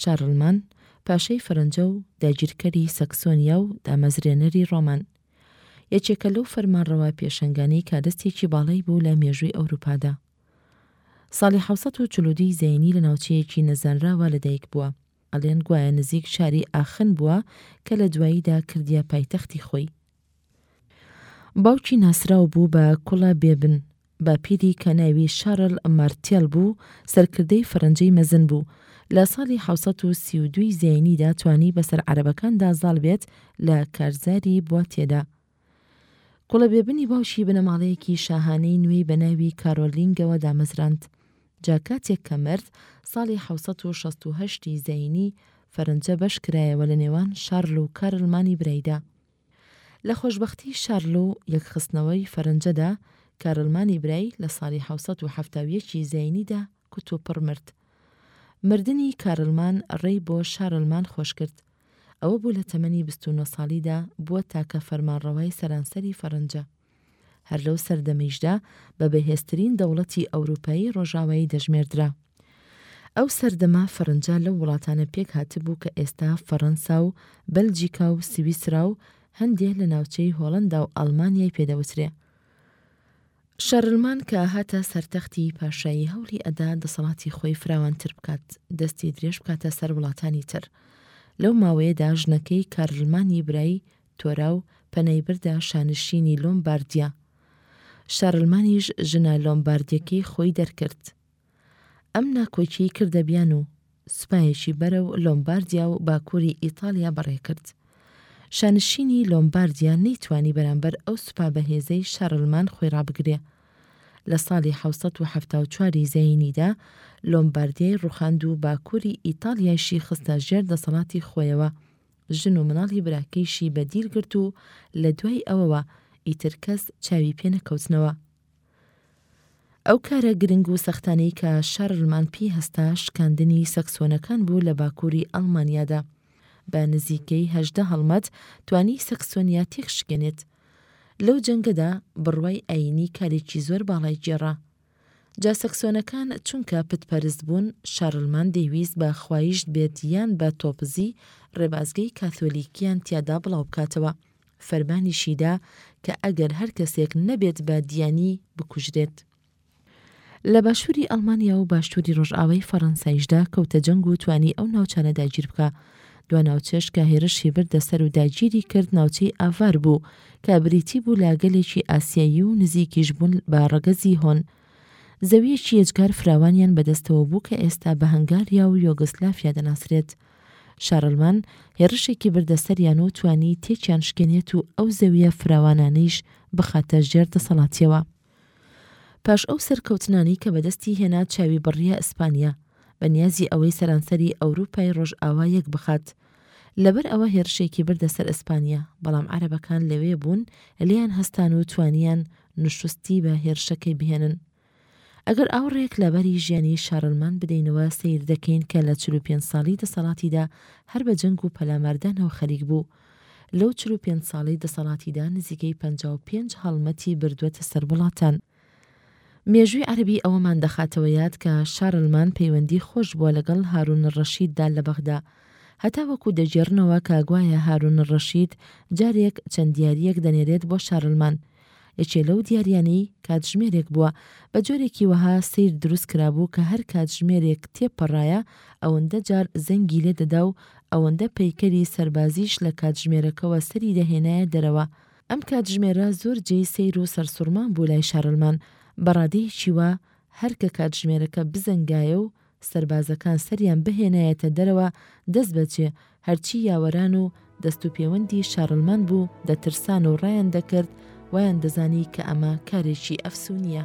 شارلمان پاشای فەرەنجە و داگیرکەری سەکسۆنیا و دامەزرێنەری ڕۆمان، یەکێکە لەو فەرمانڕەوا پێشەنگانەی کادەستێکی باڵای بوو لە مێژووی ئەوروپادا. ساڵی حەوت سەد و چل و دوو زەینی لە ناوچەیەکی نەزانراوە لەدایکبووە، ئەڵێن گوایە نزیک شاری ئاخن بووە کە لە دواییدا کردیە پایتەختی خۆی. باوکی ناسراو بوو بە کوڵە بێبن، باپیری کە ناوی شارل مارتێل بوو، سەرکردەی فەرەنجی مەزن بوو. لە ساڵی حەوت سەد و سی و دوو زایینیدا توانی بەسەر عەرەبەکاندا زاڵ بێت لە کارزاری بواتیێدا. کوڵە بێبنی باوکی بنەماڵەیەکی شاهانەی نوێی بە ناوی کارۆلینگەوە دامەزراند. جا کاتێک کە مرد، ساڵی حەوت سەد و شەست و هەشت ی زایینی، فەرەنجە بەش کرایەوە لە نێوان شارل و کارلمانی برایدا. لە خۆشبەختی شارلۆ یەکخستنەوەی فەرەنجەدا، کارلمانی برای لە ساڵی حەوت سەد و حەفتا و یەک ی زایینیدا کوتوپڕ مرد. مردنی کارلمان ڕێی بۆ شارلمان خۆش کرد. ئەوە بوو لە تەمەنی بیست و نۆ ساڵیدا بووە تاکە فەرمانڕەوای سەرانسەری فەرەنجە. هەر لەو سەردەمەیشدا بە بەهێزترین دەوڵەتی ئەوروپایی ڕۆژاوایی دەژمێردرا. ئەو سەردەمە فەرنجە لەو وڵاتانە پێک هاتبوو کە ئێستا فەڕەنسا و بەلجیکا و سویسرا و هەندێ لە ناوچەی هۆڵەندا و ئەڵمانیای پێ دەوترێ. شارلمان کە هاتە سەر تەختی پاشایی هەوڵی ئەدا دەسەڵاتی خۆی فراوانتر بکات، دەستی درێژ بکاتە سەر وڵاتانی تر. لەو ماوەیەدا ژنەکەی کارلمانی برای تۆرا و پەنای بردە شانشینی لۆمباردیا. شارلمانیش ژنە لۆمباردییەکەی خۆی دەرکرد. ئەم ناکۆکیەی کردە بیان و سوپایەکی بەرەو لۆمباردیا و باکووری ئیتاڵیا بەڕێ کرد. شانشینی لۆمباردیا نەیتوانی بەرامبەر ئەو سوپا بەهێزەی شارلمان خۆی ڕابگرێ. لە ساڵی حەوت سەد و حەفتا و چوار ی زایینیدا لۆمباردیای ڕوخاند و باکووری ئیتاڵیایشی خستە ژێر دەسەڵاتی خۆیەوە ژن و مناڵی براکەیشی بە دیل گرت و لە دوای ئەوەوە ئیتر کەس چاوی پێ نەکەوتنەوە. ئەو کارە گرنگ و سەختانەی کە شارلمان پێی هەستا شکاندنی سەکسۆنەکان بوو لە باکووری ئەڵمانیادا. بە نزیکەی هەژدە هەڵمەت توانی سەکسۆنیا تێکشکێنێت. لەو جەنگەدا بڕوای ئایینی کارێکی زۆر باڵای گێڕا. جا سەکسۆنەکان چونکە پت پەرست بوون، شارلمان دەیویست بە خوایشت بێت یان بە تۆپزی، ڕێبازگەی کاثۆلیکیان تیادا بڵاو بکاتەوە. فەرمانیشی دا کە ئەگەر هەر کەسێک نەبێت بە دیانی، بکوژرێت. لە باشووری ئەڵمانیا و باشتووری ڕۆژئاوای فەڕەنسایشدا کەوتە جەنگ و توانی ئەو ناوچانە داگیر بکا دوا ناوچەش کە هێرشی بردە سەر و داگیری کرد ناوچەی ئاڤار بوو کە بریتی بوو لە گەلێکی ئاسیایی و نزیکیش بوون بە ڕەگەزی هۆن. زەوییەکی یەجگار فراوانیان بەدەستەوە بوو کە ئێستا بە هەنگاریا و یۆگۆسلافیا دەناسرێت. شارلمان هێرشێکی بردە سەریان و توانی تێکیان شکێنێت و ئەو زەوییە فراوانانەیش بخاتە ژێر دەسەڵاتیەوە. پاش ئەو سەرکەوتنانەی کە بەدەستی هێنا چاوی بڕیە ئیسپانیا، بە نیازی ئەوەی سەرانسەری ئەوروپای ڕۆژئاوا یەک بخات. لەبەر ئەوە هێرشێکی بردە سەر ئیسپانیا، بەڵام عەرەبەکان لەوێ بوون لێیان هەستان و توانیان نوشوستی بە هێرشەکەی بهێنن. ئەگەر ئاوڕێک لەباری ژیانی شارلمان بدەینەوە سەیر دەکەین کە لە چل و پێنج ساڵی دەسەڵاتیدا هەر بە جەنگ و پەلاماردانەوە خەریک بوو، لەو چل و پێنج ساڵەی دەسەڵاتیدا نزیکەی پەنجا و پێنج هەڵمەتی بردووەتە سەر وڵاتان. مێژووی عەرەبی ئەوەمان دەخاتەوە یاد کە شارلمان پەیوەندی خۆش بووە لەگەڵ هارون الرشیددا لە بەغدا. هەتاوەکو دەگێڕنەوە کە گوایە هارون الرشید جارێک چەند دیارییەک دەنێرێت بۆ شارلمان، یەکێ لەو دیاریانەی کاتژمێرێک بووە، بە جۆرێکی وەها سەیر دروست کرابوو کە هەر کاتژمێرێک تێپەڕایە ئەوەندە جار زەنگی لێ دەدا و ئەوەندە پەیکەری سەربازیش لە کاتژمێرەکەوە سەری دەهێنایە دەرەوە. ئەم کاتژمێرە زۆر جێی سەیر و سەرسوڕمان بوو لای شارلمان، بە ڕادەیەکی وا هەر کە کاتژمێرەکە بزەنگایە و سەربازەکان سەریان بهێنایەتە دەرەوە دەست بەجێ هەرچی یاوەران و دەست و پێوەندی شارلمان بوو دەترسان و ڕایان دەکرد وایان دەزانی کە ئەمە کارێکی ئەفسونییە.